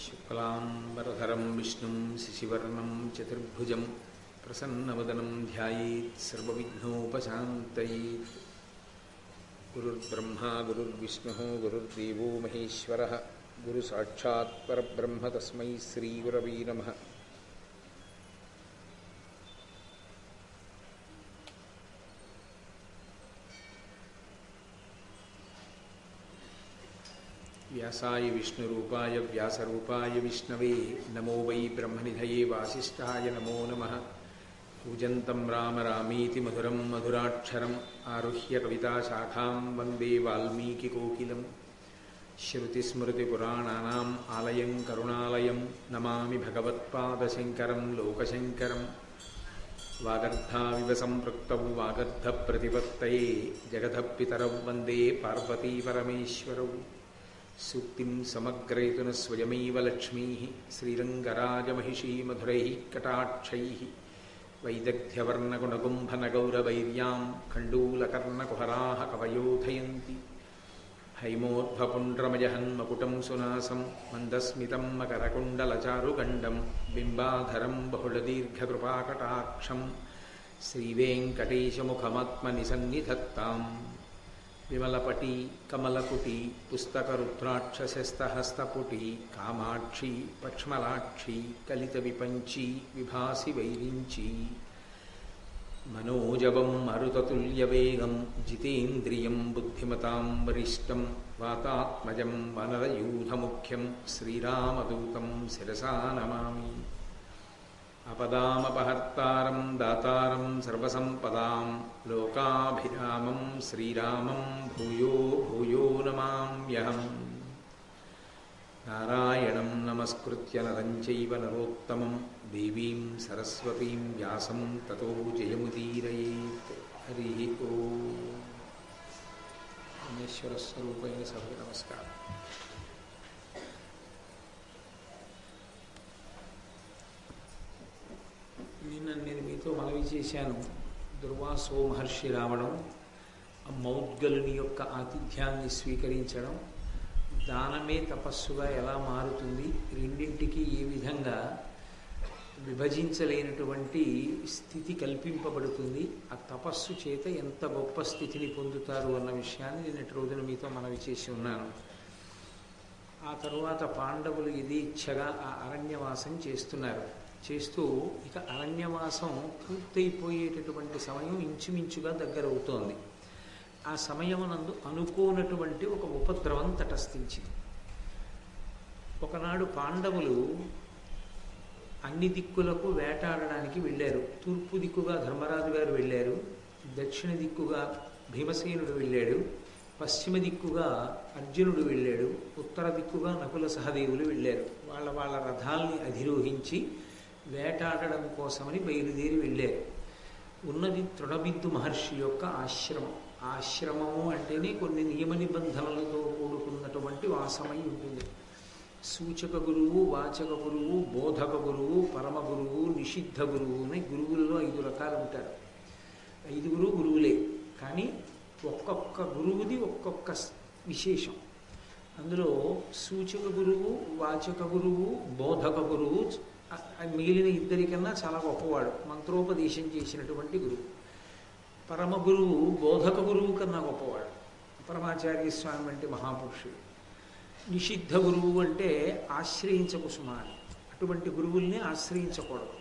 शुक्लाम्बरधरं विष्णुं शिशिवर्णं चतुर्भुजं प्रसन्नवदनं ध्यायेत् सर्वविघ्नोपशान्तयेत् गुरुर्ब्रह्मा गुरुर्विष्णुः गुरुर्देवो महेश्वरः। गुरुसाक्षात् परब्रह्म तस्मै श्रीगुरवे नमः। मनसाय विष्णुरूपाय, व्यासरूपाय विष्णवे नमो वै ब्रह्मनिधये वासिष्ठाय नमो नमः। पूजन्तं राम रामीति मधुरं मधुराक्षरम् आरुह्य कविताशाखां वंदे वाल्मीकिकोकिलं श्रुतिस्मृतिपुराणानाम् आलयं करुणालयं नमामि भगवत्पादशङ्करं लोकशङ्करम्। वागर्धाविव सम्पृक्तौ वागर्धप्रतिपत्तये जगदः पितरौ वंदे पार्वतीपरमेश्वरौ। సమగ్రయతున స్వయమేవ లక్ష్మీ శ్రీరంగరాజమహిషీ మధురై కటాక్షై వైదగ్ధ్యవర్ణగుణగుంభనగౌరవైర్యాం ఖండూలకర్ణకుహరా కవయోధయంతి హైమోర్ధ్వపుండ్రమజహన్మకుటం సునాసం మందస్మితం మకరకుండలచారుగండం బింబాధరం బహుళదీర్ఘకృపాకటాక్షం శ్రీవేంకటేశముఖమాత్మని సన్నిధత్తాం విమలపటి కమలకుటి పుస్తకరుద్రాక్షశస్తహస్తపుటి కామాక్షి పక్ష్మలాక్షి కలిత విపంచి విభాసి వైరించి. మనోజవం మరుతతుల్యవేగం జితేంద్రియం బుద్ధిమతాం వరిష్టం వాతాత్మజం వనరయూధముఖ్యం శ్రీరామదూతం శిరసా నమామి. అపదామపహర్తారం దాతారం సర్వసంపదాం లోకాభిరామం శ్రీరామం భూయో భూయో నమామ్యహం నారాయణం నమస్కృత్య నరం చైవ నరోత్తమం దేవీం సరస్వతీం వ్యాసం తతో జయముదీరయేత్. హరి ఓ. పరమేశ్వర స్వరూపైన సభకు నిన్న నేను మీతో మనవి చేశాను. దుర్వాసో మహర్షి రావడం మౌద్గలుని యొక్క ఆతిథ్యాన్ని స్వీకరించడం దానమే తపస్సుగా ఎలా మారుతుంది రెండింటికి ఏ విధంగా విభజించలేనటువంటి స్థితి కల్పింపబడుతుంది ఆ తపస్సు చేత ఎంత గొప్ప స్థితిని పొందుతారు అన్న విషయాన్ని నిన్నటి రోజున మీతో మనవి చేసి ఉన్నాను. ఆ తరువాత పాండవులు యథేచ్ఛగా ఆ అరణ్యవాసం చేస్తున్నారు. చేస్తూ ఇక అరణ్యవాసం పూర్తయిపోయేటటువంటి సమయం ఇంచుమించుగా దగ్గరవుతోంది. ఆ సమయమునందు అనుకోనటువంటి ఒక ఉపద్రవం తటస్థించింది. ఒకనాడు పాండవులు అన్ని దిక్కులకు వేటాడడానికి వెళ్ళారు. తూర్పు దిక్కుగా ధర్మరాజు గారు వెళ్ళారు. దక్షిణ దిక్కుగా భీమసేనుడు వెళ్ళాడు. పశ్చిమ దిక్కుగా అర్జునుడు వెళ్ళాడు. ఉత్తర దిక్కుగా నకుల సహదేవులు వెళ్ళారు. వాళ్ళ వాళ్ళ రథాల్ని అధిరోహించి వేటాడడం కోసమని బయలుదేరి వెళ్ళారు. ఉన్నది తృణబిద్దు మహర్షి యొక్క ఆశ్రమం. ఆశ్రమము అంటేనే కొన్ని నియమ నిబంధనలతో కూడుకున్నటువంటి వాసమై ఉంటుంది. సూచక గురువు వాచక గురువు బోధక గురువు పరమ గురువు నిషిద్ధ గురువు అని గురువులలో ఐదు రకాలు ఉంటారు. ఐదుగురు గురువులే. కానీ ఒక్కొక్క గురువుది ఒక్కొక్క విశేషం. అందులో సూచక గురువు వాచక గురువు బోధక గురువు మిగిలిన ఇద్దరికన్నా చాలా గొప్పవాడు. మంత్రోపదేశం చేసినటువంటి గురువు. పరమ గురువు బోధక గురువు కన్నా గొప్పవాడు. పరమాచార్య స్వామి వంటి మహాపురుషుడు. నిషిద్ధ గురువు అంటే ఆశ్రయించకు సుమారు. అటువంటి గురువుల్ని ఆశ్రయించకూడదు.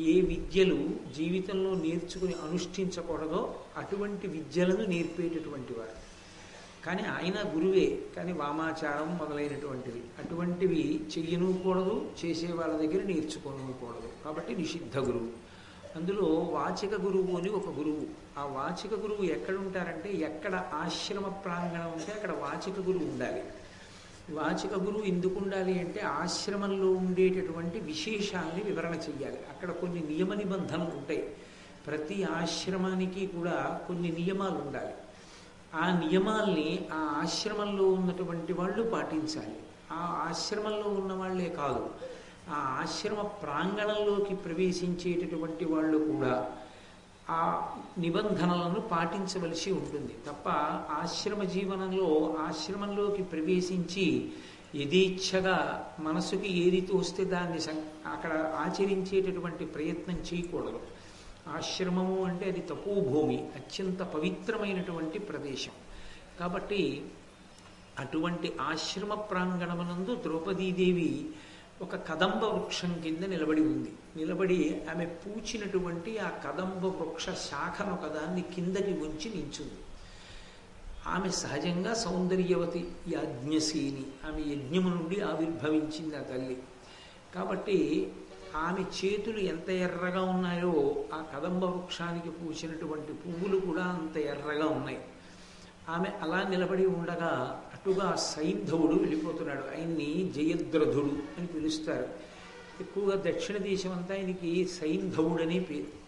ఏ విద్యలు జీవితంలో నేర్చుకుని అనుష్ఠించకూడదో అటువంటి విద్యలను నేర్పేటటువంటి వారు. కానీ ఆయన గురువే కానీ వామాచారం మొదలైనటువంటివి. అటువంటివి చెయ్యనుకూడదు చేసే వాళ్ళ దగ్గర నేర్చుకోనుకూడదు. కాబట్టి నిషిద్ధ గురువు. అందులో వాచిక గురువు అని ఒక గురువు. ఆ వాచిక గురువు ఎక్కడ ఉంటారంటే ఎక్కడ ఆశ్రమ ప్రాంగణం ఉంటే అక్కడ వాచిక గురువు ఉండాలి. వాచిక గురువు ఎందుకు ఉండాలి అంటే ఆశ్రమంలో ఉండేటటువంటి విశేషాన్ని వివరణ చెయ్యాలి. అక్కడ కొన్ని నియమ నిబంధనలు ఉంటాయి. ప్రతి ఆశ్రమానికి కూడా కొన్ని నియమాలు ఉండాలి. ఆ నియమాల్ని ఆ ఆశ్రమంలో ఉన్నటువంటి వాళ్ళు పాటించాలి. ఆ ఆశ్రమంలో ఉన్న వాళ్ళే కాదు. ఆ ఆశ్రమ ప్రాంగణంలోకి ప్రవేశించేటటువంటి వాళ్ళు కూడా ఆ నిబంధనలను పాటించవలసి ఉంటుంది. తప్ప ఆశ్రమ జీవనంలో ఆశ్రమంలోకి ప్రవేశించి యథేచ్ఛగా మనసుకి ఏది తోస్తే దాన్ని సం అక్కడ ఆచరించేటటువంటి ప్రయత్నం చేయకూడదు. ఆశ్రమము అంటే అది తపోభూమి అత్యంత పవిత్రమైనటువంటి ప్రదేశం. కాబట్టి అటువంటి ఆశ్రమ ప్రాంగణమునందు ద్రౌపదీదేవి ఒక కదంబ వృక్షం కింద నిలబడి ఉంది. నిలబడి ఆమె పూచినటువంటి ఆ కదంబ వృక్ష శాఖను ఒకదాన్ని కిందకి ఉంచి నించుంది. ఆమె సహజంగా సౌందర్యవతి యాజ్ఞశీని ఆమె యజ్ఞము నుండి ఆవిర్భవించింది ఆ తల్లి. కాబట్టి ఆమె చేతులు ఎంత ఎర్రగా ఉన్నాయో ఆ కదంబ వృక్షానికి పూసినటువంటి పువ్వులు కూడా అంత ఎర్రగా ఉన్నాయి. ఆమె అలా నిలబడి ఉండగా అటుగా సైంధవుడు వెళ్ళిపోతున్నాడు. ఆయన్ని జయద్రథుడు అని పిలుస్తారు. ఎక్కువగా దక్షిణ దేశం అంతా ఆయనకి సైంధవుడని పేరు.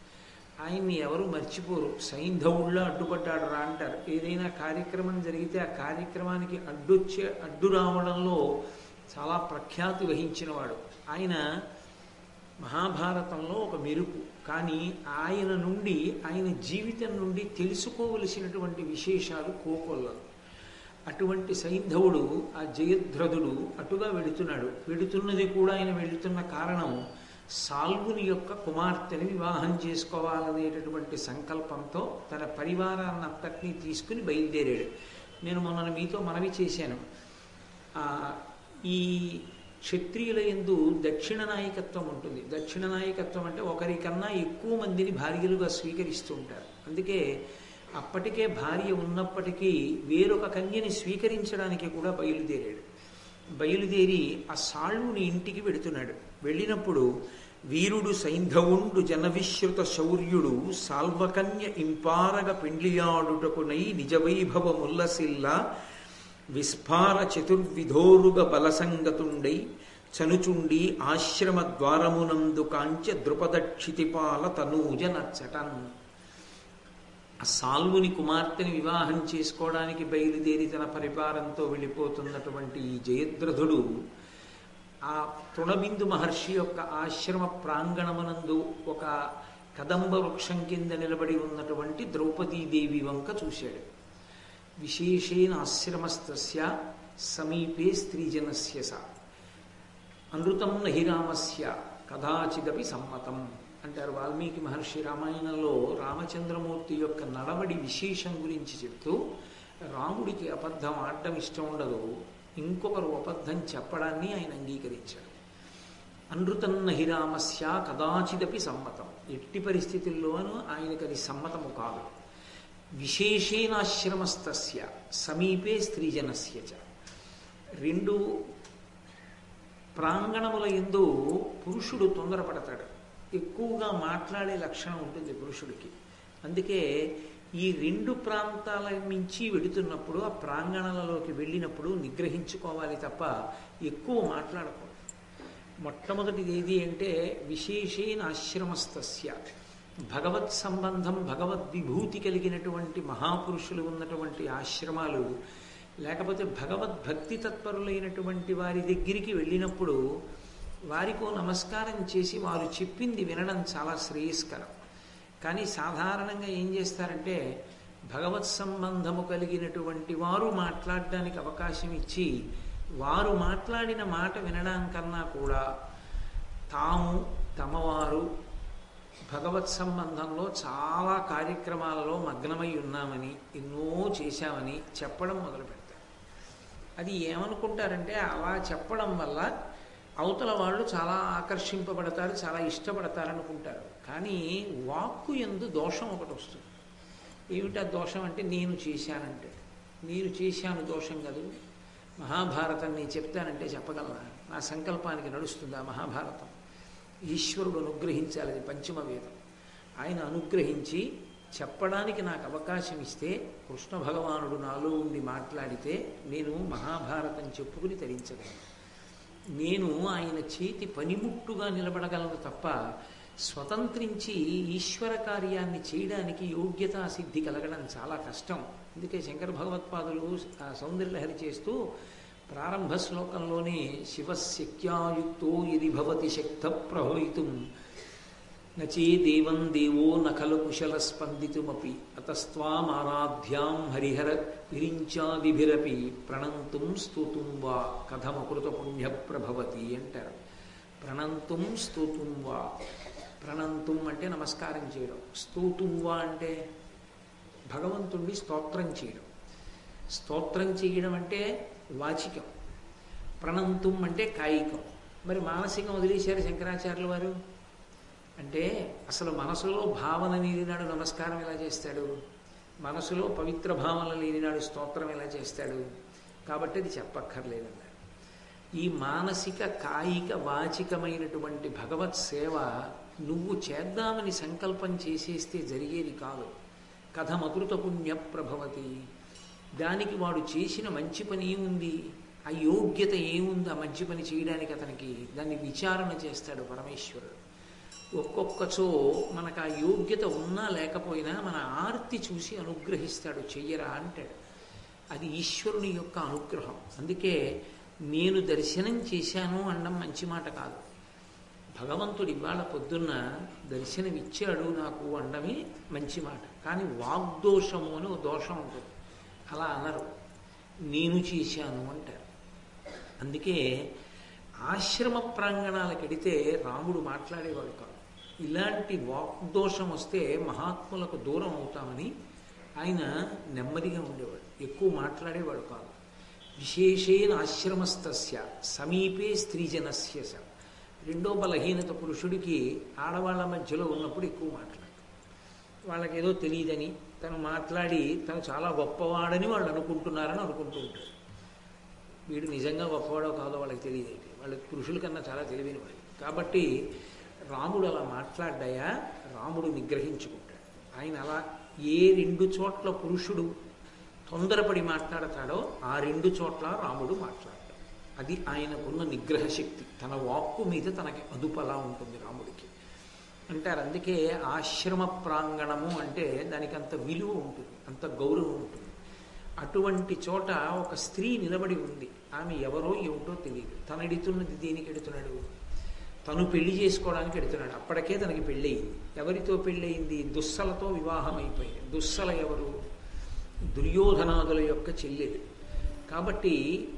ఆయన్ని ఎవరు మర్చిపోరు. సైంధవుళ్ళ అడ్డుపడ్డాడు రా అంటారు. ఏదైనా కార్యక్రమం జరిగితే ఆ కార్యక్రమానికి అడ్డొచ్చే అడ్డు రావడంలో చాలా ప్రఖ్యాతి వహించినవాడు. ఆయన మహాభారతంలో ఒక మెరుపు. కానీ ఆయన నుండి ఆయన జీవితం నుండి తెలుసుకోవలసినటువంటి విశేషాలు కోకొల్లలు. అటువంటి సైంధవుడు ఆ జయధ్రదుడు అటుగా వెడుతున్నాడు వెడుతున్నది కూడా ఆయన వెళుతున్న కారణం సాల్వుని యొక్క కుమార్తెని వివాహం చేసుకోవాలనేటటువంటి సంకల్పంతో తన పరివారాన్నంతటినీ తీసుకుని బయలుదేరాడు. నేను మొన్న మీతో మనవి చేశాను. ఈ క్షత్రియుల ఎందు దక్షిణ నాయకత్వం ఉంటుంది. దక్షిణ నాయకత్వం అంటే ఒకరికన్నా ఎక్కువ మందిని భార్యలుగా స్వీకరిస్తూ ఉంటారు. అందుకే అప్పటికే భార్య ఉన్నప్పటికీ వేరొక కన్యని స్వీకరించడానికి కూడా బయలుదేరాడు. బయలుదేరి ఆ సాళ్ళుని ఇంటికి వెడుతున్నాడు. వెళ్ళినప్పుడు వీరుడు సైంధవుండు జనవిశ్రుత శౌర్యుడు సాల్వకన్య ఇంపారగ పెండ్లియాడుటకునై నిజవైభవముల్లసిల్లా విస్ఫార చతుర్విధోరుగ బలసంగతుండై చనుచుండి ఆశ్రమ ద్వారమునందు కాంచ ద్రుపదక్షితిపాల తనూజ నచ్చటన్ ఆ సాల్వుని కుమార్తెని వివాహం చేసుకోవడానికి బయలుదేరి తన పరిపారంతో వెళ్ళిపోతున్నటువంటి ఈ జయద్రథుడు ఆ తృణబిందు మహర్షి యొక్క ఆశ్రమ ప్రాంగణమునందు ఒక కదంబ వృక్షం కింద నిలబడి ఉన్నటువంటి ద్రౌపదీదేవి వంక చూశాడు. విశేషేణ ఆశ్రమస్తస్య సమీపే స్త్రీజనస్య స. అనృతం నహిరామస్య కదాచిదపి సమ్మతం అంటారు వాల్మీకి మహర్షి రామాయణంలో రామచంద్రమూర్తి యొక్క నడవడి విశేషం గురించి చెప్తూ రాముడికి అబద్ధం ఆడడం ఇష్టం ఉండదు ఇంకొకరు అబద్ధం చెప్పడాన్ని ఆయన అంగీకరించాడు. అనృతన్న హిరామస్య కదాచిదపి సమ్మతం. ఎట్టి పరిస్థితుల్లోనూ ఆయనకు అది సమ్మతము కాదు. విశేషేనాశ్రమస్తస్య సమీపే స్త్రీజనస్య చ రెండు ప్రాంగణముల ఎందు పురుషుడు తొందరపడతాడు. ఎక్కువగా మాట్లాడే లక్షణం ఉంటుంది పురుషుడికి. అందుకే ఈ రెండు ప్రాంతాల నుంచి వెడుతున్నప్పుడు ఆ ప్రాంగణాలలోకి వెళ్ళినప్పుడు నిగ్రహించుకోవాలి తప్ప ఎక్కువ మాట్లాడకూడదు. మొట్టమొదటిది ఏది అంటే విశేషేణ ఆశ్రమస్తస్య. భగవత్ సంబంధం భగవద్ విభూతి కలిగినటువంటి మహాపురుషులు ఉన్నటువంటి ఆశ్రమాలు లేకపోతే భగవద్భక్తి తత్పరులైనటువంటి వారి దగ్గరికి వెళ్ళినప్పుడు వారికో నమస్కారం చేసి వారు చెప్పింది వినడం చాలా శ్రేయస్కరం. కానీ సాధారణంగా ఏం చేస్తారంటే భగవత్ సంబంధము కలిగినటువంటి వారు మాట్లాడడానికి అవకాశం ఇచ్చి వారు మాట్లాడిన మాట వినడానికన్నా కూడా తాము తమవారు భగవత్ సంబంధంలో చాలా కార్యక్రమాలలో మగ్నమై ఉన్నామని ఎన్నో చేశామని చెప్పడం మొదలు పెడతారు. అది ఏమనుకుంటారంటే అలా చెప్పడం వల్ల అవతల వాళ్ళు చాలా ఆకర్షింపబడతారు చాలా ఇష్టపడతారు అనుకుంటారు కానీ వాక్కు ఎందు దోషం ఒకటి వస్తుంది. ఏమిటా దోషం అంటే నేను చేశానంటే. నేను చేశాను దోషం కదూ? మహాభారతం నేను చెప్తానంటే చెప్పగలనా? నా సంకల్పానికి నడుస్తుందా మహాభారతం? ఈశ్వరుడు అనుగ్రహించాలి అది పంచమ వేదం. ఆయన అనుగ్రహించి చెప్పడానికి నాకు అవకాశం ఇస్తే కృష్ణ భగవానుడు నాలో ఉండి మాట్లాడితే నేను మహాభారతం చెప్పుకుని తరించగలను. నేను ఆయన చేతి పనిముట్టుగా నిలబడగలను తప్ప స్వతంత్రించి ఈశ్వర కార్యాన్ని చేయడానికి యోగ్యతా సిద్ధి కలగడం చాలా కష్టం. అందుకే శంకర భగవత్పాదులు ఆ సౌందర్యలహరి చేస్తూ ప్రారంభ శ్లోకంలోనే శివశక్యాయుక్తో ఇది భవతి శక్త ప్రభవితుం నచే దేవం దేవో నఖలు కుశల స్పందితుమపి. అతస్వామారాధ్యాం హరిహర విరించాదిభిరపి. ప్రణంతుం స్తుతుం వా కథమకృత పుణ్య ప్రభవతి అంటారు. ప్రణంతుం స్తుతుం వా. ప్రణంతుం అంటే నమస్కారం చేయడం. స్తూతుం వా అంటే భగవంతుణ్ణి స్తోత్రం చేయడం. స్తోత్రం చేయడం అంటే వాచికం. ప్రణంతుం అంటే కాయికం. మరి మానసికం వదిలేశారు శంకరాచార్యుల వారు? అంటే అసలు మనసులో భావన లేనినాడు నమస్కారం ఎలా చేస్తాడు? మనసులో పవిత్ర భావన లేనినాడు స్తోత్రం ఎలా చేస్తాడు? కాబట్టి అది చెప్పక్కర్లేదన్నారు. ఈ మానసిక కాయిక వాచికమైనటువంటి భగవత్ సేవ నువ్వు చేద్దామని సంకల్పం చేసేస్తే జరిగేది కాదు. కథమకృత పుణ్య ప్రభవతి. దానికి వాడు చేసిన మంచి పని ఏముంది? ఆ యోగ్యత ఏముంది ఆ మంచి పని చేయడానికి అతనికి? దాన్ని విచారణ చేస్తాడు పరమేశ్వరుడు. ఒక్కొక్కచో మనకు ఆ యోగ్యత ఉన్నా లేకపోయినా మన ఆర్తి చూసి అనుగ్రహిస్తాడు. చెయ్యరా అంటాడు. అది ఈశ్వరుని యొక్క అనుగ్రహం. అందుకే నేను దర్శనం చేశాను అనడం మంచి మాట కాదు. భగవంతుడు ఇవాళ పొద్దున్న దర్శనం ఇచ్చాడు నాకు అనడమే మంచి మాట. కానీ వాగ్దోషము అని దోషం ఉంటుంది. అలా అనరు. నేను చేశాను అంటారు. అందుకే ఆశ్రమ ప్రాంగణాలకు వెడితే రాముడు మాట్లాడేవాడు కాదు. ఇలాంటి వాక్దోషం వస్తే మహాత్ములకు దూరం అవుతామని ఆయన నెమ్మదిగా ఉండేవాడు. ఎక్కువ మాట్లాడేవాడు కాదు. విశేషేణ ఆశ్రమస్తస్య సమీపే స్త్రీజనస్య స. రెండో బలహీనత పురుషుడికి ఆడవాళ్ళ మధ్యలో ఉన్నప్పుడు ఎక్కువ మాట్లాడు వాళ్ళకేదో తెలియదని తను మాట్లాడి తను చాలా గొప్పవాడని వాళ్ళు అనుకుంటున్నారని అనుకుంటూ ఉంటారు. వీడు నిజంగా గొప్పవాడో కాదో వాళ్ళకి తెలియదు వాళ్ళకి పురుషుల కన్నా చాలా తెలివైన వాళ్ళు కాబట్టి రాముడు అలా మాట్లాడ్డాయా? రాముడు నిగ్రహించుకుంటాడు. ఆయన అలా ఏ రెండు చోట్ల పురుషుడు తొందరపడి మాట్లాడతాడో ఆ రెండు చోట్ల రాముడు మాట్లాడతాడు. అది ఆయనకున్న నిగ్రహ శక్తి. తన వాక్కు మీద తనకి అదుపు అలా ఉంటుంది రాముడు. అంటారు. అందుకే ఆశ్రమ ప్రాంగణము అంటే దానికి అంత విలువ ఉంటుంది అంత గౌరవం ఉంటుంది. అటువంటి చోట ఒక స్త్రీ నిలబడి ఉంది. ఆమె ఎవరో ఏమిటో తెలియదు. తను ఎడుతున్నది దేనికి ఎడుతున్నాడు? తను పెళ్ళి చేసుకోవడానికి ఎడుతున్నాడు. అప్పటికే తనకి పెళ్ళయింది. ఎవరితో పెళ్ళయింది? దుస్సలతో వివాహం అయిపోయింది దుస్సల ఎవరు? దుర్యోధనాదుల యొక్క చెల్లెలు. కాబట్టి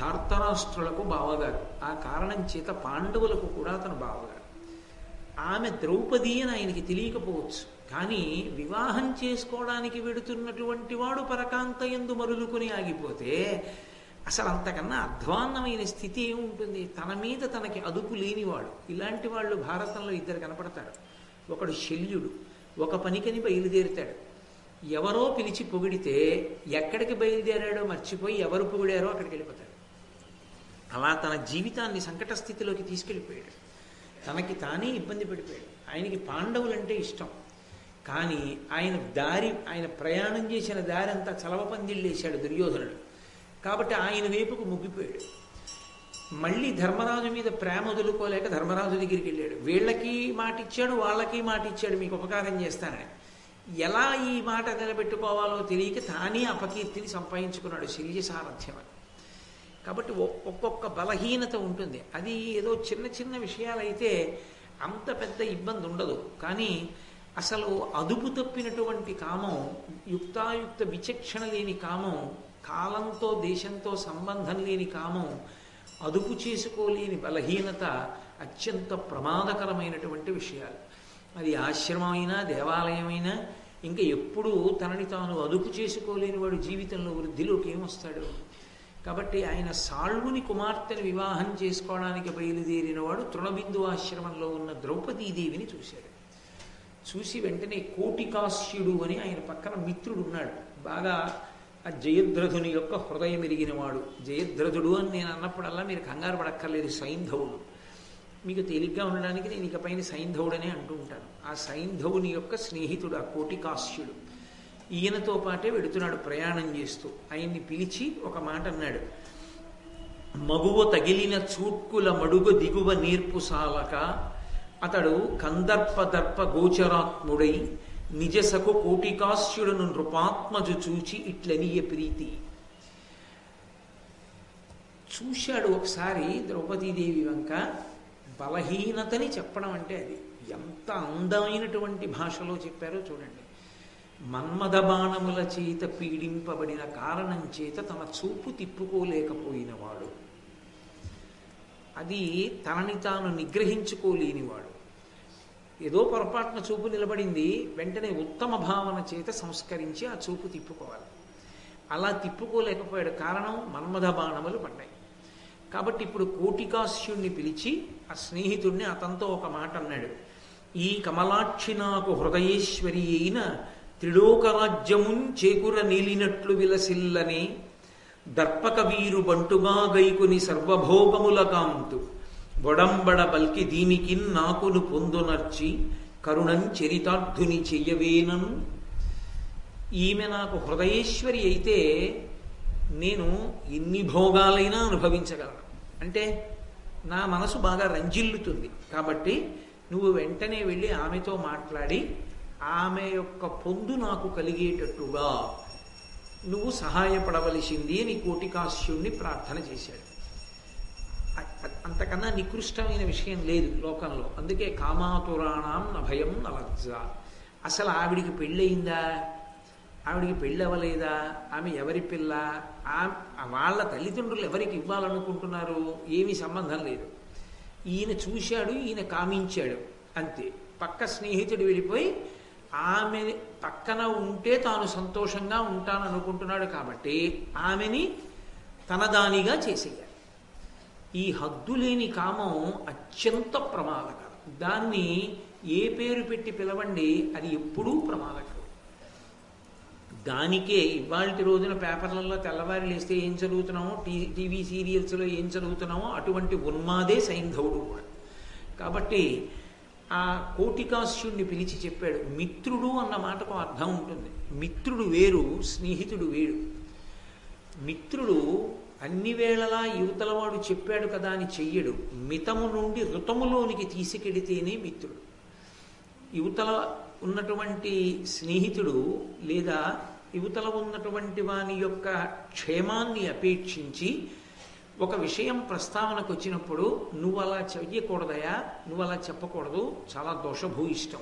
ధార్తరాష్ట్రులకు బావగారు. ఆ కారణం చేత పాండవులకు కూడా తన బావగారు. ఆమె ద్రౌపది అని ఆయనకి తెలియకపోవచ్చు. కానీ వివాహం చేసుకోవడానికి వెడుతున్నటువంటి వాడు పరకాంత ఎందు మరులుకొని ఆగిపోతే అసలు అంతకన్నా అధ్వాన్నమైన స్థితి ఏముంటుంది? తన మీద తనకి అదుపు లేనివాడు. ఇలాంటి వాళ్ళు భారతంలో ఇద్దరు కనపడతారు. ఒకడు శల్యుడు ఒక పనికని బయలుదేరుతాడు. ఎవరో పిలిచి పొగిడితే ఎక్కడికి బయలుదేరాడో మర్చిపోయి ఎవరు పొగిడారో అక్కడికి వెళ్ళిపోతాడు. అలా తన జీవితాన్ని సంకట స్థితిలోకి తీసుకెళ్ళిపోయాడు. తనకి తానే ఇబ్బంది పడిపోయాడు. ఆయనకి పాండవులంటే ఇష్టం. కానీ ఆయన దారి ఆయన ప్రయాణం చేసిన దారి అంతా చలవ పందిళ్ళేశాడు దుర్యోధనుడు. కాబట్టి ఆయన వైపుకు ముగ్గిపోయాడు. మళ్ళీ ధర్మరాజు మీద ప్రేమ వదులుకోలేక ధర్మరాజు దగ్గరికి వెళ్ళాడు. వీళ్ళకి మాట ఇచ్చాడు వాళ్ళకి మాట ఇచ్చాడు మీకు ఉపకారం చేస్తానని. ఎలా ఈ మాట నిలబెట్టుకోవాలో తెలియక తానే అపకీర్తిని సంపాదించుకున్నాడు శల్య సారథ్యం అని. కాబట్టి ఒక్కొక్క బలహీనత ఉంటుంది. అది ఏదో చిన్న చిన్న విషయాలైతే అంత పెద్ద ఇబ్బంది ఉండదు. కానీ అసలు అదుపు తప్పినటువంటి కామం యుక్తాయుక్త విచక్షణ లేని కామం కాలంతో దేశంతో సంబంధం లేని కామం అదుపు చేసుకోలేని బలహీనత అత్యంత ప్రమాదకరమైనటువంటి విషయాలు. అది ఆశ్రమమైనా దేవాలయమైనా ఇంకా ఎప్పుడూ తనని తాను అదుపు చేసుకోలేని వాడు జీవితంలో వృద్ధిలోకి ఏమొస్తాడు? కాబట్టి ఆయన సాళ్వుని కుమార్తెను వివాహం చేసుకోవడానికి బయలుదేరినవాడు తృణబిందు ఆశ్రమంలో ఉన్న ద్రౌపదీదేవిని చూశాడు. చూసి వెంటనే కోటికాశ్యుడు అని ఆయన పక్కన మిత్రుడు ఉన్నాడు. బాగా ఆ జయద్రథుని యొక్క హృదయం ఎరిగిన వాడు జయద్రథుడు అని నేను అన్నప్పుడల్లా మీరు కంగారు పడక్కర్లేదు సైంధవుడు. మీకు తేలిగ్గా ఉండడానికి నేను ఇకపైన సైంధవుడనే అంటూ ఉంటాను. ఆ సైంధవుని యొక్క స్నేహితుడు ఆ కోటికాశ్యుడు. ఈయనతో పాటే వెడుతున్నాడు ప్రయాణం చేస్తూ. ఆయన్ని పిలిచి ఒక మాట అన్నాడు. మగువ తగిలిన చూట్కుల మడుగు దిగువ నేర్పు సాలక అతడు కందర్ప దర్ప గోచరాత్ముడై నిజసకు కోటికాస్యుడును నృపాత్మజు చూచి ఇట్లనియ ప్రీతి. చూశాడు ఒకసారి ద్రౌపదీదేవి వంక బలహీనతని చెప్పడం అంటే అది. ఎంత అందమైనటువంటి భాషలో చెప్పారో చూడండి. మన్మథ బాణముల చేత పీడింపబడిన కారణం చేత తన చూపు తిప్పుకోలేకపోయినవాడు. అది తనని తాను నిగ్రహించుకోలేనివాడు. ఏదో పొరపాటున చూపు నిలబడింది వెంటనే ఉత్తమ భావన చేత సంస్కరించి ఆ చూపు తిప్పుకోవాలి. అలా తిప్పుకోలేకపోయాడు కారణం మన్మథ బాణములు పడ్డాయి. కాబట్టి ఇప్పుడు కోటికాస్యుణ్ణి పిలిచి ఆ స్నేహితుణ్ణి అతనితో ఒక మాట అన్నాడు. ఈ కమలాక్షి నాకు హృదయేశ్వరి అయిన త్రిలోకరాజ్యమున్ చేకుర నీలినట్లు విలసిల్లని దర్పక వీరు బంటుగా గైకుని సర్వభోగముల కాంతు బొడంబడ బల్కి దీనికి నాకును పొందునర్చి కరుణం చరితార్థుని చెయ్యవేనను. ఈమె నాకు హృదయేశ్వరి అయితే నేను ఎన్ని భోగాలైనా అనుభవించగలను. అంటే నా మనసు బాగా రంజిల్లుతుంది. కాబట్టి నువ్వు వెంటనే వెళ్ళి ఆమెతో మాట్లాడి ఆమె యొక్క పొందు నాకు కలిగేటట్టుగా నువ్వు సహాయపడవలసింది అని కోటికాశ్యుణ్ణి ప్రార్థన చేశాడు. అంతకన్నా నికృష్టమైన విషయం లేదు లోకంలో. అందుకే కామాతురాణం నభయం నలజ్జ. అసలు ఆవిడికి పెళ్ళయిందా? ఆవిడికి పెళ్ళవలేదా? ఆమె ఎవరి పిల్ల? వాళ్ళ తల్లిదండ్రులు ఎవరికి ఇవ్వాలనుకుంటున్నారు? ఏమీ సంబంధం లేదు. ఈయన చూశాడు ఈయన కామించాడు. అంతే. పక్క స్నేహితుడు వెళ్ళిపోయి ఆమె పక్కన ఉంటే తాను సంతోషంగా ఉంటాను అనుకుంటున్నాడు కాబట్టి ఆమెని తనదానిగా చేసేయాలి. ఈ హద్దు లేని కామం అత్యంత ప్రమాదకరం. దాన్ని ఏ పేరు పెట్టి పిలవండి అది ఎప్పుడూ ప్రమాదకరం. దానికే ఇవాళ రోజున పేపర్లలో తెల్లవారి లేస్తే ఏం చదువుతున్నామో టీ టీవీ సీరియల్స్లో ఏం చదువుతున్నామో అటువంటి ఉన్మాదే సైంధవుడు కూడా కాబట్టి ఆ కోటికాస్యుణ్ణి పిలిచి చెప్పాడు మిత్రుడు అన్న మాటకు అర్థం ఉంటుంది. మిత్రుడు వేరు స్నేహితుడు వేరు. మిత్రుడు అన్ని వేళలా యువతలవాడు చెప్పాడు కదా అని చెయ్యడు. మితము నుండి ఋతములోనికి తీసుకెడితేనే మిత్రుడు. యువతల ఉన్నటువంటి స్నేహితుడు లేదా యువతల ఉన్నటువంటి వాని యొక్క క్షేమాన్ని అపేక్షించి ఒక విషయం ప్రస్తావనకు వచ్చినప్పుడు నువ్వు అలా చెయ్యకూడదయా నువ్వు అలా చెప్పకూడదు చాలా దోషభూయిష్టం.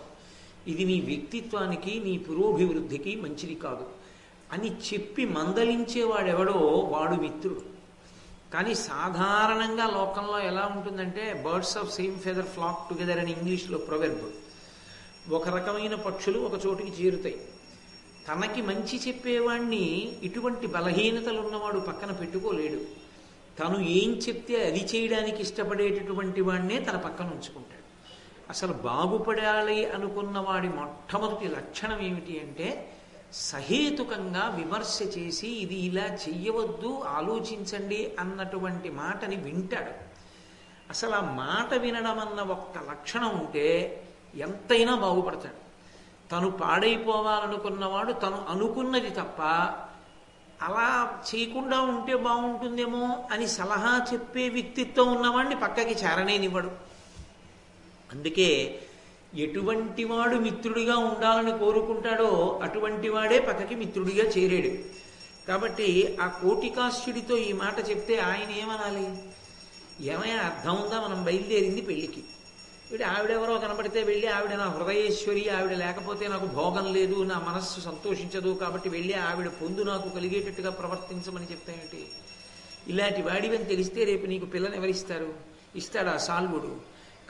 ఇది నీ వ్యక్తిత్వానికి నీ పురోభివృద్ధికి మంచిది కాదు. అని చెప్పి మందలించేవాడెవడో వాడు మిత్రుడు. కానీ సాధారణంగా లోకంలో ఎలా ఉంటుందంటే birds of same feather flock together అని ఇంగ్లీష్లో ప్రొవెర్బ్. ఒక రకమైన పక్షులు ఒక చోటికి చేరుతాయి. తనకి మంచి చెప్పేవాణ్ణి ఇటువంటి బలహీనతలు ఉన్నవాడు పక్కన పెట్టుకోలేడు. తను ఏం చెప్తే అది చేయడానికి ఇష్టపడేటటువంటి వాడినే తన పక్కన ఉంచుకుంటాడు. అసలు బాగుపడాలి అనుకున్న వాడి మొట్టమొదటి లక్షణం ఏమిటి అంటే సహేతుకంగా విమర్శ చేసి ఇది ఇలా చెయ్యవద్దు ఆలోచించండి అన్నటువంటి మాటని వింటాడు. అసలు ఆ మాట వినడం అన్న ఒక్క లక్షణం ఉంటే ఎంతైనా బాగుపడతాడు. తను పాడైపోవాలనుకున్నవాడు తను అనుకున్నది తప్ప అలా చేయకుండా ఉంటే బాగుంటుందేమో అని సలహా చెప్పే వ్యక్తిత్వం ఉన్నవాడిని పక్కకి చేరనేనివ్వడు. అందుకే ఎటువంటి వాడు మిత్రుడిగా ఉండాలని కోరుకుంటాడో అటువంటి వాడే పక్కకి మిత్రుడిగా చేరాడు. కాబట్టి ఆ కోటికాశ్యుడితో ఈ మాట చెప్తే ఆయన ఏమనాలి? ఏమైనా అర్థం ఉందా? మనం బయలుదేరింది పెళ్ళికి వీడు ఆవిడెవరో కనబడితే వెళ్ళి ఆవిడ నా హృదయేశ్వరి ఆవిడ లేకపోతే నాకు భోగం లేదు నా మనస్సు సంతోషించదు కాబట్టి వెళ్ళి ఆవిడ పొందు నాకు కలిగేటట్టుగా ప్రవర్తించమని చెప్తాయేంటి ఇలాంటి వాడివని తెలిస్తే రేపు నీకు పిల్లని ఎవరిస్తారు? ఇస్తాడా సాల్వుడు?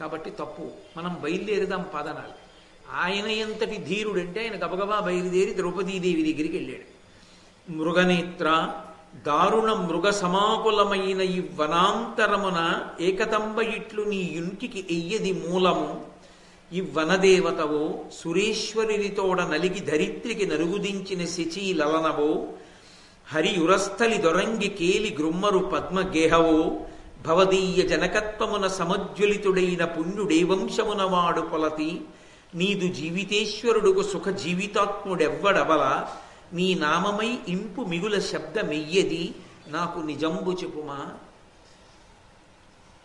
కాబట్టి తప్పు. మనం బయలుదేరుదాం పదనాలు. ఆయన ఎంతటి ధీరుడంటే ఆయన గబగబా బయలుదేరి ద్రౌపదీదేవి దగ్గరికి వెళ్ళాడు. మృగనేత్ర దారుణ మృగ సమాకులమైన ఈ వనాంతరమున ఏకతంబ ఇట్లు నీ ఇంటికి ఎయ్యది మూలము. ఈ వనదేవతవో సురేశ్వరినితోడ నలిగి ధరిత్రికి నరుగుదించిన శచీ లలనవో హరియురస్థలి దొరంగి కేలి గ్రుమ్మరు పద్మగేహవో భవదీయ జనకత్వమున సమజ్వలితుడైన పుణ్యుడేవంశమున వాడు పొలతి నీదు జీవితేశ్వరుడుకు సుఖ జీవితాత్ముడెవ్వడబల నీ నామమై ఇంపు మిగుల శబ్దమెయ్యది నాకు నిజంబు చెప్పుమా.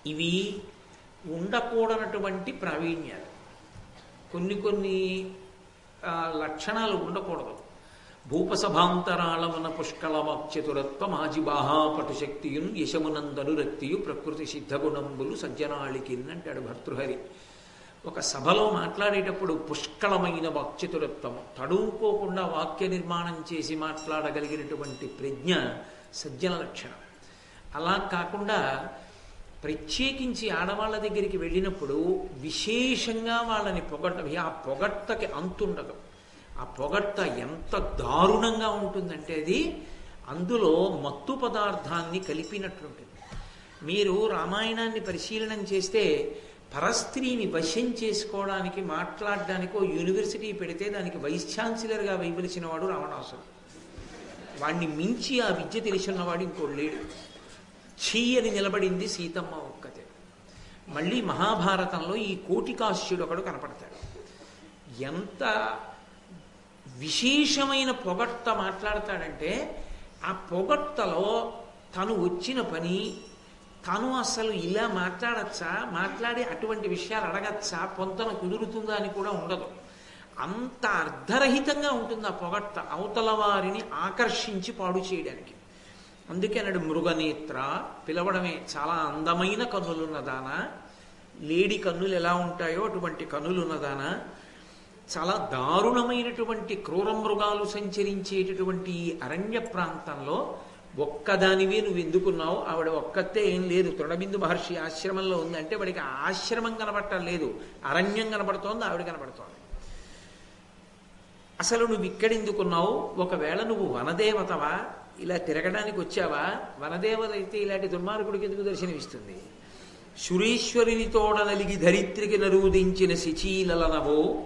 ఇవి ఉండకూడనటువంటి ప్రావీణ్యాలు. కొన్ని కొన్ని లక్షణాలు ఉండకూడదు. భూపసభాంతరాళమున పుష్కళవాక్చతురత్వ మాజిబాహా పటుశక్తియున్ యశమునందను రక్తియు ప్రకృతి సిద్ధగుణంబులు సజ్జనాళికిన్ అంటాడు భర్తృహరి. ఒక సభలో మాట్లాడేటప్పుడు పుష్కలమైన వాక్చతురత్వము. తడువుకోకుండా వాక్య నిర్మాణం చేసి మాట్లాడగలిగినటువంటి ప్రజ్ఞ సజ్జన లక్షణం. అలా కాకుండా ప్రత్యేకించి ఆడవాళ్ళ దగ్గరికి వెళ్ళినప్పుడు విశేషంగా వాళ్ళని పొగట్ట ఆ పొగట్టకి అంతుండదు. ఆ పొగట్ట ఎంత దారుణంగా ఉంటుందంటే అది అందులో మత్తు పదార్థాన్ని కలిపినట్లుంటుంది. మీరు రామాయణాన్ని పరిశీలనం చేస్తే పరస్త్రీని వశం చేసుకోవడానికి మాట్లాడడానికి ఓ యూనివర్సిటీ పెడితే దానికి వైస్ ఛాన్సలర్గా వేయవలసిన వాడు రావణాసుడు వాణ్ణి మించి ఆ విద్య తెలిసినవాడు ఇంకోడు లేడు. ఛీ అని నిలబడింది సీతమ్మ ఒక్కతే. మళ్ళీ మహాభారతంలో ఈ కోటికాశ్యుడు ఒకడు కనపడతాడు. ఎంత విశేషమైన పొగట్ట మాట్లాడతాడంటే ఆ పొగట్టలో తను వచ్చిన పని తను అసలు ఇలా మాట్లాడచ్చా? మాట్లాడి అటువంటి విషయాలు అడగచ్చా? పొంతన కుదురుతుందా అని కూడా ఉండదు. అంత అర్ధరహితంగా ఉంటుంది ఆ పొగట్ట అవతల వారిని ఆకర్షించి పాడు చేయడానికి. అందుకే అన్నాడు మృగనేత్ర పిలవడమే చాలా అందమైన కన్నులున్నదానా లేడి కన్నులు ఎలా ఉంటాయో అటువంటి కన్నులున్నదానా చాలా దారుణమైనటువంటి క్రూర మృగాలు సంచరించేటటువంటి అరణ్య ప్రాంతంలో ఒక్కదానివే నువ్వు ఎందుకున్నావు ఆవిడ ఒక్కతే ఏం లేదు. తృణబిందు మహర్షి ఆశ్రమంలో ఉందంటే వాడికి ఆశ్రమం కనబడటం లేదు. అరణ్యం కనబడుతోంది ఆవిడ కనబడుతోంది అసలు నువ్వు ఇక్కడెందుకున్నావు ఒకవేళ నువ్వు వనదేవతవా? ఇలా తిరగడానికి వచ్చావా? వనదేవత అయితే ఇలాంటి దుర్మార్గుడికి ఎందుకు దర్శనమిస్తుంది? సురీశ్వరిని తోడ నలిగి ధరిత్రికి నరుదించిన శిచీలలనవో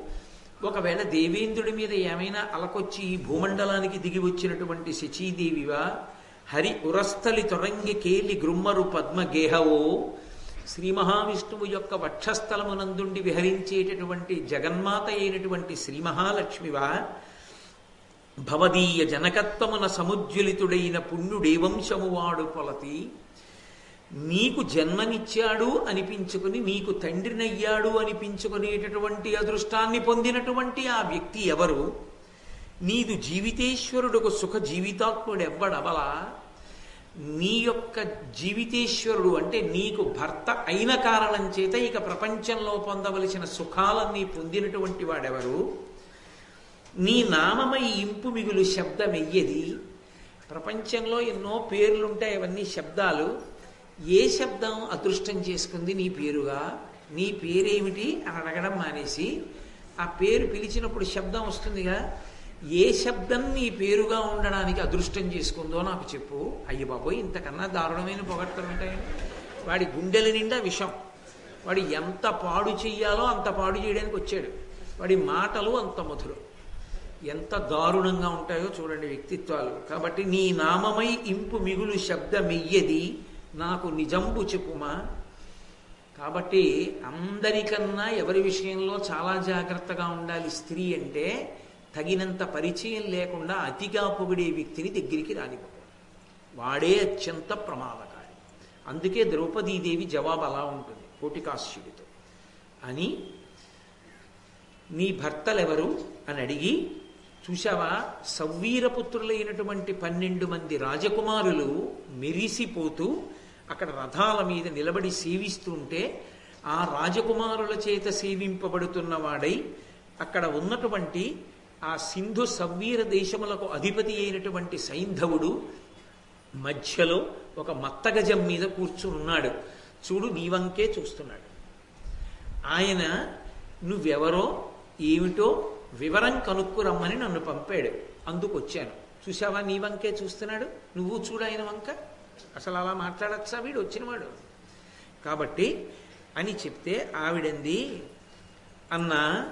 ఒకవేళ దేవేంద్రుడి మీద ఏమైనా అలకొచ్చి ఈ భూమండలానికి దిగి వచ్చినటువంటి శచీదేవివా హరి ఉరస్థలి తొరంగి కేలి పద్మ గేహవో శ్రీ మహావిష్ణువు యొక్క వక్షస్థలమునందుండి విహరించేటటువంటి జగన్మాత అయినటువంటి శ్రీ మహాలక్ష్మివా భవదీయ జనకత్వమున సముజ్వలితుడైన పుణ్యుడే వంశము వాడు పొలతి. నీకు జన్మనిచ్చాడు అనిపించుకుని నీకు తండ్రినయ్యాడు అనిపించుకునేటటువంటి అదృష్టాన్ని పొందినటువంటి ఆ వ్యక్తి ఎవరు? నీదు జీవితేశ్వరుడుకు సుఖ జీవితాత్ముడెవ్వడబలా నీ యొక్క జీవితేశ్వరుడు అంటే నీకు భర్త అయిన కారణం చేత ఇక ప్రపంచంలో పొందవలసిన సుఖాలన్నీ పొందినటువంటి వాడెవరు? నీ నామమై ఇంపు మిగులు శబ్దమెయ్యది. ప్రపంచంలో ఎన్నో పేర్లుంటాయి అవన్నీ శబ్దాలు. ఏ శబ్దం అదృష్టం చేసుకుంది నీ పేరుగా? నీ పేరేమిటి? అని అడగడం మానేసి ఆ పేరు పిలిచినప్పుడు శబ్దం వస్తుందిగా. ఏ శబ్దం నీ పేరుగా ఉండడానికి అదృష్టం చేసుకుందో నాకు చెప్పు. అయ్యి బాబోయ్ ఇంతకన్నా దారుణమైన పొగట్టం ఉంటాయని వాడి గుండెల నిండా విషం. వాడు ఎంత పాడు చెయ్యాలో అంత పాడు చేయడానికి వచ్చాడు. వాడి మాటలు అంత మధురం. ఎంత దారుణంగా ఉంటాయో చూడండి వ్యక్తిత్వాలు. కాబట్టి నీ నామమై ఇంపు మిగులు శబ్దమెయ్యది నాకు నిజంబు చెప్పుమా. కాబట్టి అందరికన్నా ఎవరి విషయంలో చాలా జాగ్రత్తగా ఉండాలి స్త్రీ అంటే తగినంత పరిచయం లేకుండా అతిగా పొగిడే వ్యక్తిని దగ్గరికి రానివ్వకూడదు. వాడే అత్యంత ప్రమాదకారి. అందుకే ద్రౌపదీదేవి జవాబు అలా ఉంటుంది కోటికాశ్యుడితో అని నీ భర్తలెవరు అని అడిగి చూశావా సవ్వీరపుత్రులైనటువంటి పన్నెండు మంది రాజకుమారులు మెరిసిపోతూ అక్కడ రథాల మీద నిలబడి సేవిస్తుంటే ఆ రాజకుమారుల చేత సేవింపబడుతున్న వాడై అక్కడ ఉన్నటువంటి ఆ సింధు సవ్వీర దేశములకు అధిపతి అయినటువంటి సైంధవుడు మధ్యలో ఒక మత్తగజం మీద కూర్చున్నాడు చూడు నీవంకే చూస్తున్నాడు. ఆయన నువ్వెవరో ఏమిటో వివరం కనుక్కురమ్మని నన్ను పంపాడు. అందుకు వచ్చాను చూసావా నీ వంకే చూస్తున్నాడు? నువ్వు చూడు ఆయన వంక. అసలు అలా మాట్లాడచ్చా వీడు? వచ్చినవాడు. కాబట్టి అని చెప్తే ఆవిడంది అన్నా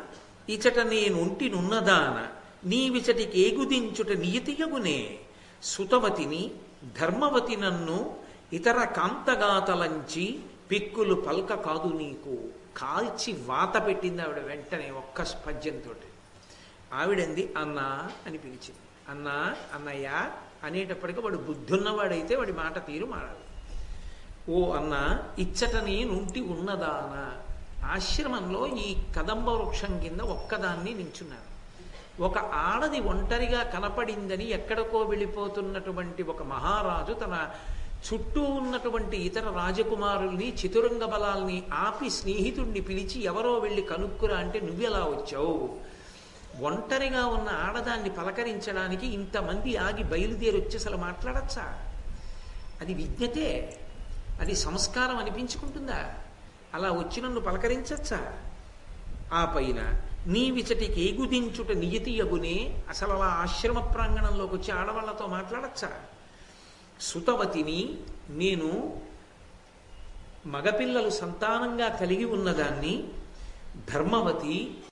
ఇచట నేనుంటినున్నదాన నీవిచటికి ఏగుదించుట నియతియగునే సుతవతిని ధర్మవతి నన్ను ఇతర కాంతగాతలంచి పిక్కులు పల్క కాదు నీకు. కాల్చి వాత పెట్టింది ఆవిడ వెంటనే ఒక్క స్పద్యంతో ఆవిడంది అన్నా అని పిలిచింది. అన్నా అన్నయ్య అనేటప్పటికీ వాడు బుద్ధున్నవాడైతే వాడి మాట తీరు మారాలి. ఓ అన్నా ఇచ్చట నేనుంటి ఉన్నదానా ఆశ్రమంలో ఈ కదంబ వృక్షం కింద ఒక్కదాన్ని నించున్నారు. ఒక ఆడది ఒంటరిగా కనపడిందని ఎక్కడికో వెళ్ళిపోతున్నటువంటి ఒక మహారాజు తన చుట్టూ ఉన్నటువంటి ఇతర రాజకుమారుల్ని చతురంగ బలాల్ని ఆపి స్నేహితుణ్ణి పిలిచి ఎవరో వెళ్ళి కనుక్కురా అంటే నువ్వెలా వచ్చావు? ఒంటరిగా ఉన్న ఆడదాన్ని పలకరించడానికి ఇంతమంది ఆగి బయలుదేరి వచ్చి అసలు మాట్లాడచ్చా? అది విజ్ఞతే అది సంస్కారం అనిపించుకుంటుందా? అలా వచ్చి నన్ను పలకరించచ్చా? ఆ పైన నీ విచటికి ఏగుదించుట నియతి అగునే అసలు అలా ఆశ్రమ ప్రాంగణంలోకి వచ్చి ఆడవాళ్ళతో మాట్లాడచ్చా? సుతవతిని నేను మగపిల్లలు సంతానంగా కలిగి ఉన్నదాన్ని ధర్మవతి